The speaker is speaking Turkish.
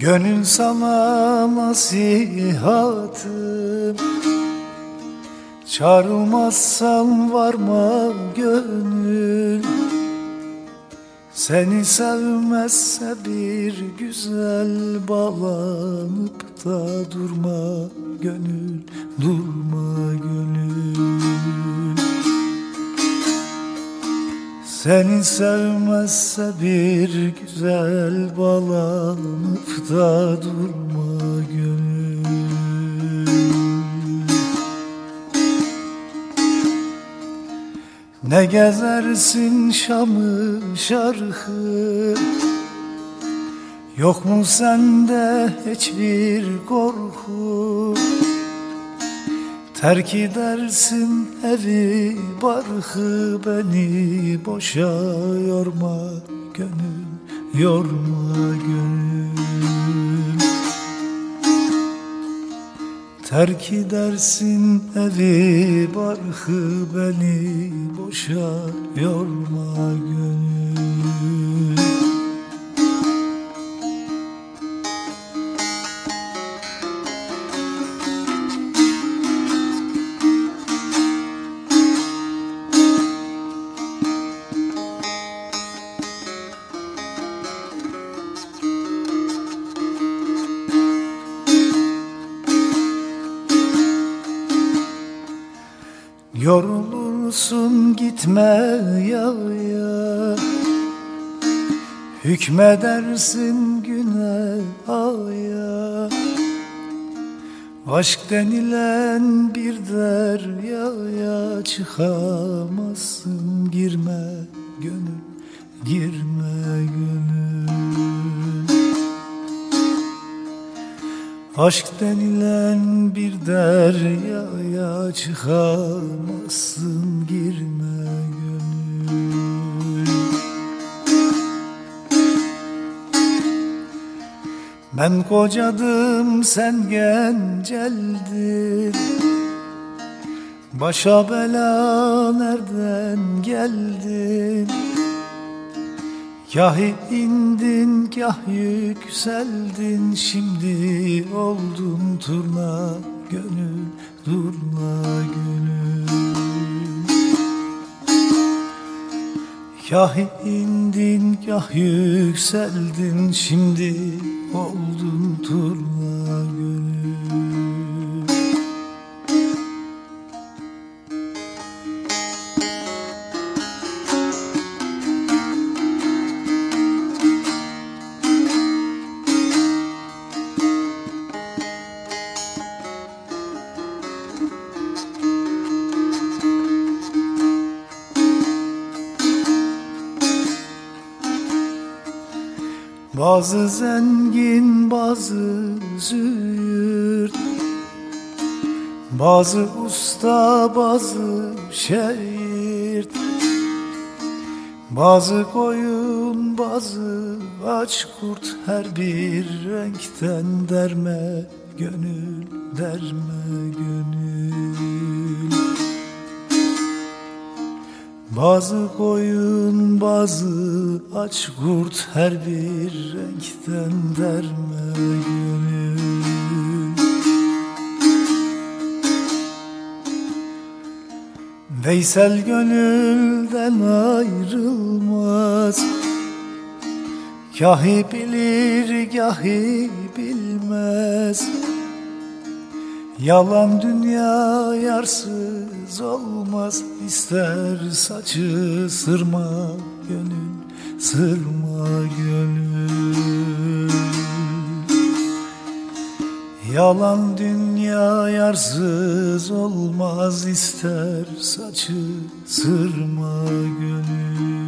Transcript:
Gönül sana nasihatım Çağrılmazsan varma gönül. Seni sevmezse bir güzel bağlanıp da durma gönül Durma gönül Seni sevmezse bir güzel bağlanıp da durma gönül. Ne gezersin Şam'ı şarkı Yok mu sende hiçbir korku Terk edersin evi barkı beni boşa yorma gönül yorma gönül. Terk edersin evi barkı beni boşa yorma gönül Yorulursun gitme ya ya Hükmedersin güne aya Aşk denilen bir deryaya çıkamazsın Girme gönül, girme Aşk denilen bir deryaya çıkamazsın girme gönül. Ben kocadım sen genceldin. Başa bela nereden geldin Kah indin kah yükseldin. Şimdi oldun turna gönül durma gönül. Kah indin kah yükseldin. Şimdi oldun turna gönül Bazı zengin bazı züğürt. Bazı usta bazı şehir Bazı koyun bazı aç kurt Her bir renkten derme gönül derme gönül bazı koyun bazı aç kurt her bir renkten derme gönül. Veysel gönülden ayrılmaz. Gahi bilir gahi bilmez Yalan dünya yarsız olmaz ister saçı sırma gönül sırma gönül. Yalan dünya yarsız olmaz ister saçı sırma gönül